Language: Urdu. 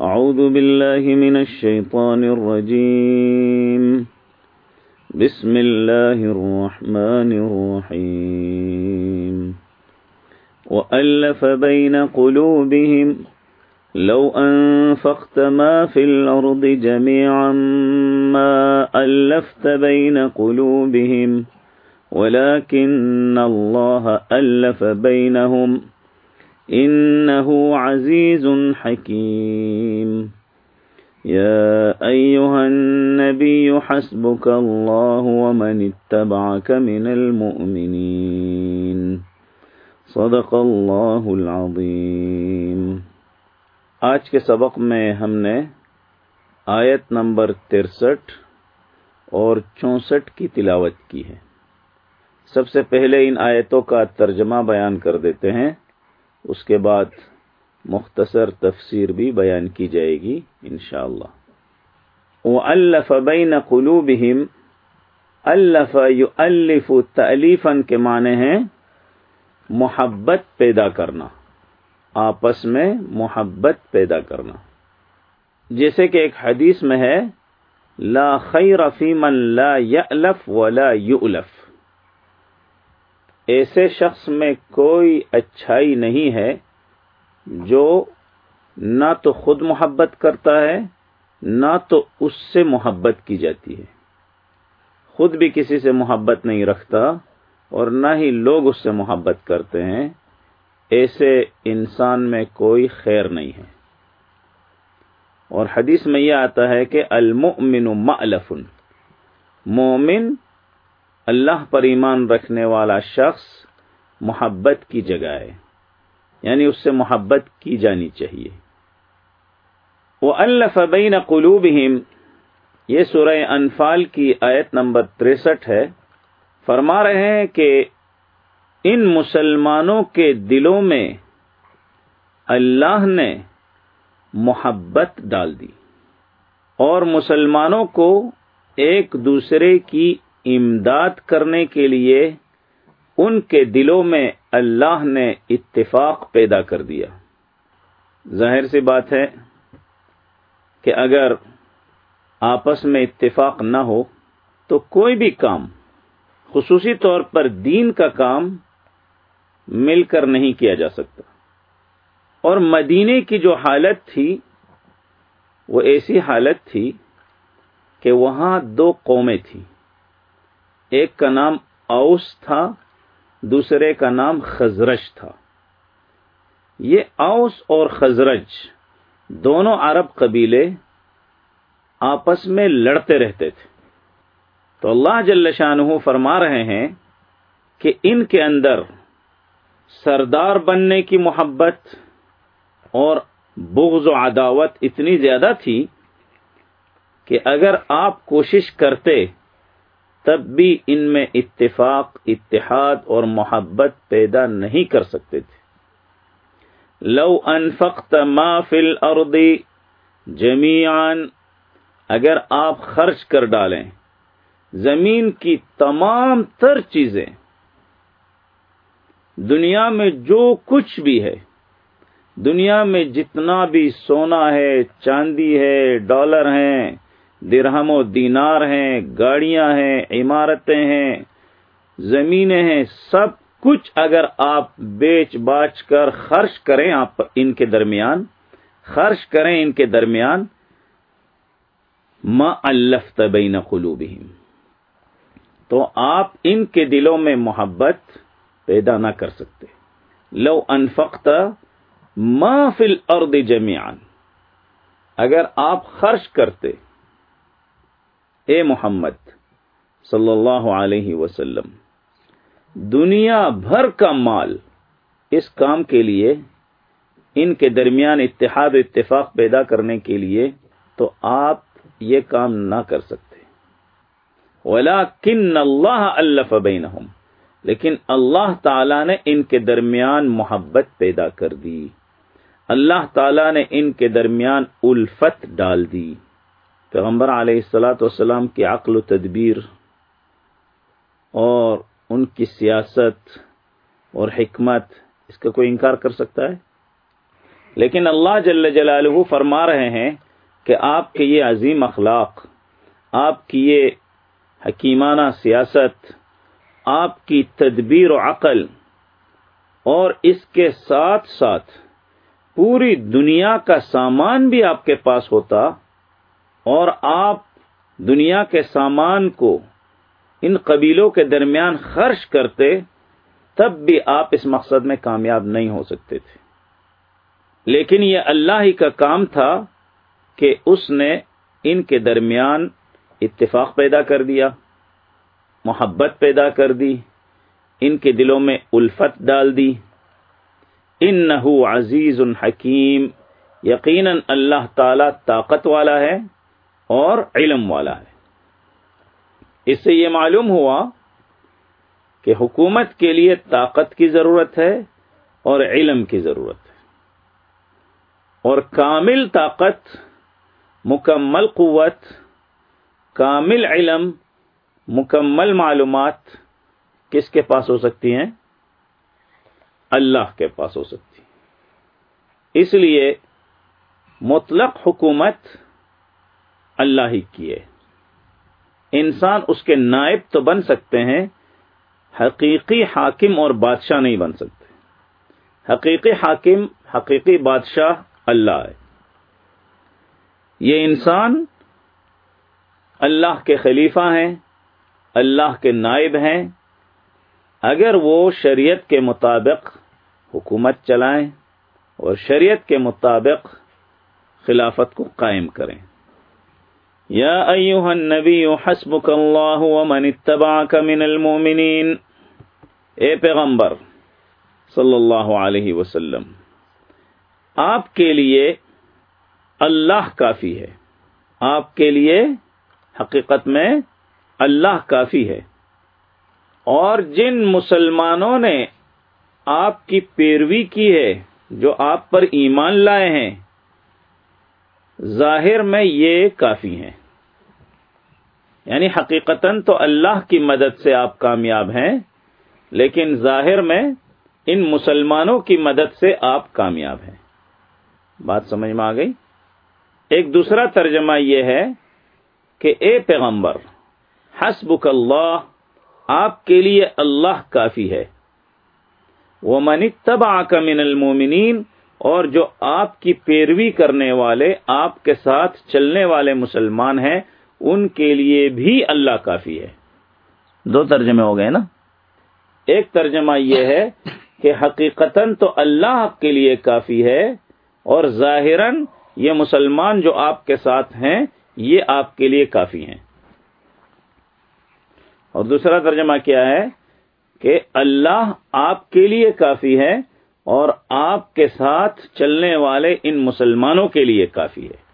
أعوذ بالله من الشيطان الرجيم. بسم الله الرحمن الرحيم. وألف بين قلوبهم، لو أنفقت ما في الأرض جميعا ما ألفت بين قلوبهم، ولكن الله ألف بينهم. إنه عزيز حكيم. يا أيها النبي حسبك الله ومن اتبعك من المؤمنين. صدق الله العظيم. آج کے سبق میں ہم نے آیت نمبر ترسٹھ اور چونسٹھ کی تلاوت کی ہے۔ سب سے پہلے ان آیتوں کا ترجمہ بیان کر دیتے ہیں۔ اس کے بعد مختصر تفسیر بھی بیان کی جائے گی انشاءاللہ۔ وہ اللہ بین قلوبہم الف یؤلف تعلیفن کے معنی ہیں محبت پیدا کرنا، آپس میں محبت پیدا کرنا۔ جیسے کہ ایک حدیث میں ہے، لا خیر فی من لا یألف ولا یؤلف۔ ایسے شخص میں کوئی اچھائی نہیں ہے جو نہ تو خود محبت کرتا ہے، نہ تو اس سے محبت کی جاتی ہے۔ خود بھی کسی سے محبت نہیں رکھتا اور نہ ہی لوگ اس سے محبت کرتے ہیں۔ ایسے انسان میں کوئی خیر نہیں ہے۔ اور حدیث میں یہ آتا ہے کہ المؤمن مألف۔ مومن اللہ پر ایمان رکھنے والا شخص محبت کی جگہ ہے۔ یعنی اس سے محبت کی جانی چاہیے۔ وہ اللہ بین قلوبہم، یہ سورہ انفال کی آیت نمبر تریسٹھ ہے، فرما رہے ہیں کہ ان مسلمانوں کے دلوں میں اللہ نے محبت ڈال دی اور مسلمانوں کو ایک دوسرے کی امداد کرنے کے لیے ان کے دلوں میں اللہ نے اتفاق پیدا کر دیا۔ ظاہر سی بات ہے کہ اگر آپس میں اتفاق نہ ہو تو کوئی بھی کام، خصوصی طور پر دین کا کام، مل کر نہیں کیا جا سکتا۔ اور مدینے کی جو حالت تھی، وہ ایسی حالت تھی کہ وہاں دو قومیں تھیں۔ ایک کا نام اوس تھا، دوسرے کا نام خزرج تھا۔ یہ اوس اور خزرج دونوں عرب قبیلے آپس میں لڑتے رہتے تھے۔ تو اللہ جل شاہ فرما رہے ہیں کہ ان کے اندر سردار بننے کی محبت اور بغض و عداوت اتنی زیادہ تھی کہ اگر آپ کوشش کرتے تب بھی ان میں اتفاق، اتحاد اور محبت پیدا نہیں کر سکتے تھے۔ لو انفقت ما فی الارض جمیعان اگر آپ خرچ کر ڈالیں، زمین کی تمام تر چیزیں، دنیا میں جو کچھ بھی ہے، دنیا میں جتنا بھی سونا ہے، چاندی ہے، ڈالر ہیں درہم و دینار ہیں، گاڑیاں ہیں، عمارتیں ہیں، زمینیں ہیں، سب کچھ اگر آپ بیچ باچ کر خرچ کریں آپ ان کے درمیان، خرچ کریں ان کے درمیان، ما الف تبین قلوبہم۔ تو آپ ان کے دلوں میں محبت پیدا نہ کر سکتے۔ لو انفقت ما فی الارض جمیعان اگر آپ خرچ کرتے اے محمد صلی اللہ علیہ وسلم، دنیا بھر کا مال اس کام کے لیے، ان کے درمیان اتحاد و اتفاق پیدا کرنے کے لیے تو آپ یہ کام نہ کر سکتے۔ ولا کن اللہ اللہ بینہم، لیکن اللہ تعالی نے ان کے درمیان محبت پیدا کر دی۔ اللہ تعالی نے ان کے درمیان الفت ڈال دی۔ پیغمبر علیہ السلاۃ والسلام کی عقل و تدبیر اور ان کی سیاست اور حکمت، اس کا کوئی انکار کر سکتا ہے؟ لیکن اللہ جل جلالہ فرما رہے ہیں کہ آپ کے یہ عظیم اخلاق، آپ کی یہ حکیمانہ سیاست، آپ کی تدبیر و عقل اور اس کے ساتھ ساتھ پوری دنیا کا سامان بھی آپ کے پاس ہوتا اور آپ دنیا کے سامان کو ان قبیلوں کے درمیان خرچ کرتے تب بھی آپ اس مقصد میں کامیاب نہیں ہو سکتے تھے۔ لیکن یہ اللہ ہی کا کام تھا کہ اس نے ان کے درمیان اتفاق پیدا کر دیا، محبت پیدا کر دی، ان کے دلوں میں الفت ڈال دی۔ ان نحو عزیز الحکیم یقیناً اللہ تعالی طاقت والا ہے۔ اور علم والا ہے۔ اس سے یہ معلوم ہوا کہ حکومت کے لیے طاقت کی ضرورت ہے اور علم کی ضرورت ہے۔ اور کامل طاقت، مکمل قوت، کامل علم، مکمل معلومات کس کے پاس ہو سکتی ہیں؟ اللہ کے پاس ہو سکتی۔ اس لیے مطلق حکومت اللہ ہی کی ہے انسان اس کے نائب تو بن سکتے ہیں، حقیقی حاکم اور بادشاہ نہیں بن سکتے۔ حقیقی حاکم، حقیقی بادشاہ اللہ ہے۔ یہ انسان اللہ کے خلیفہ ہیں، اللہ کے نائب ہیں۔ اگر وہ شریعت کے مطابق حکومت چلائیں اور شریعت کے مطابق خلافت کو قائم کریں۔ یا ایوہ النبی حسبک اللہ ومن اتبعک من المؤمنین اے پیغمبر، صلی اللہ علیہ وسلم، آپ کے لیے اللہ کافی ہے۔ آپ کے لیے حقیقت میں اللہ کافی ہے۔ اور جن مسلمانوں نے آپ کی پیروی کی ہے، جو آپ پر ایمان لائے ہیں ظاہر میں یہ کافی ہیں۔ یعنی حقیقتاً تو اللہ کی مدد سے آپ کامیاب ہیں، لیکن ظاہر میں ان مسلمانوں کی مدد سے آپ کامیاب ہیں۔ بات سمجھ میں آ گئی؟ ایک دوسرا ترجمہ یہ ہے کہ اے پیغمبر، حسبک اللہ، آپ کے لیے اللہ کافی ہے۔ وہ منی تب من المومنین اور جو آپ کی پیروی کرنے والے، آپ کے ساتھ چلنے والے مسلمان ہیں، ان کے لیے بھی اللہ کافی ہے۔ دو ترجمے ہو گئے نا؟ ایک ترجمہ یہ ہے کہ حقیقتاً تو اللہ کے لیے کافی ہے، اور ظاہراً یہ مسلمان جو آپ کے ساتھ ہیں، یہ آپ کے لیے کافی ہیں۔ اور دوسرا ترجمہ کیا ہے کہ اللہ آپ کے لیے کافی ہے اور آپ کے ساتھ چلنے والے ان مسلمانوں کے لیے کافی ہے۔